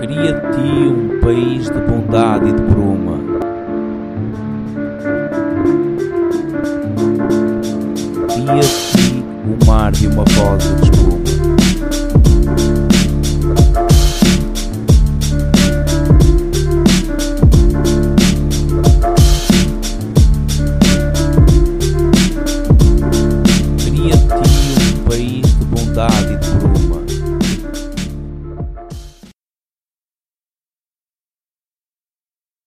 Cria de ti um país de bondade e de bruma. Cria de ti o mar de uma voz de espuma. Cria de ti um país de bondade e de bruma.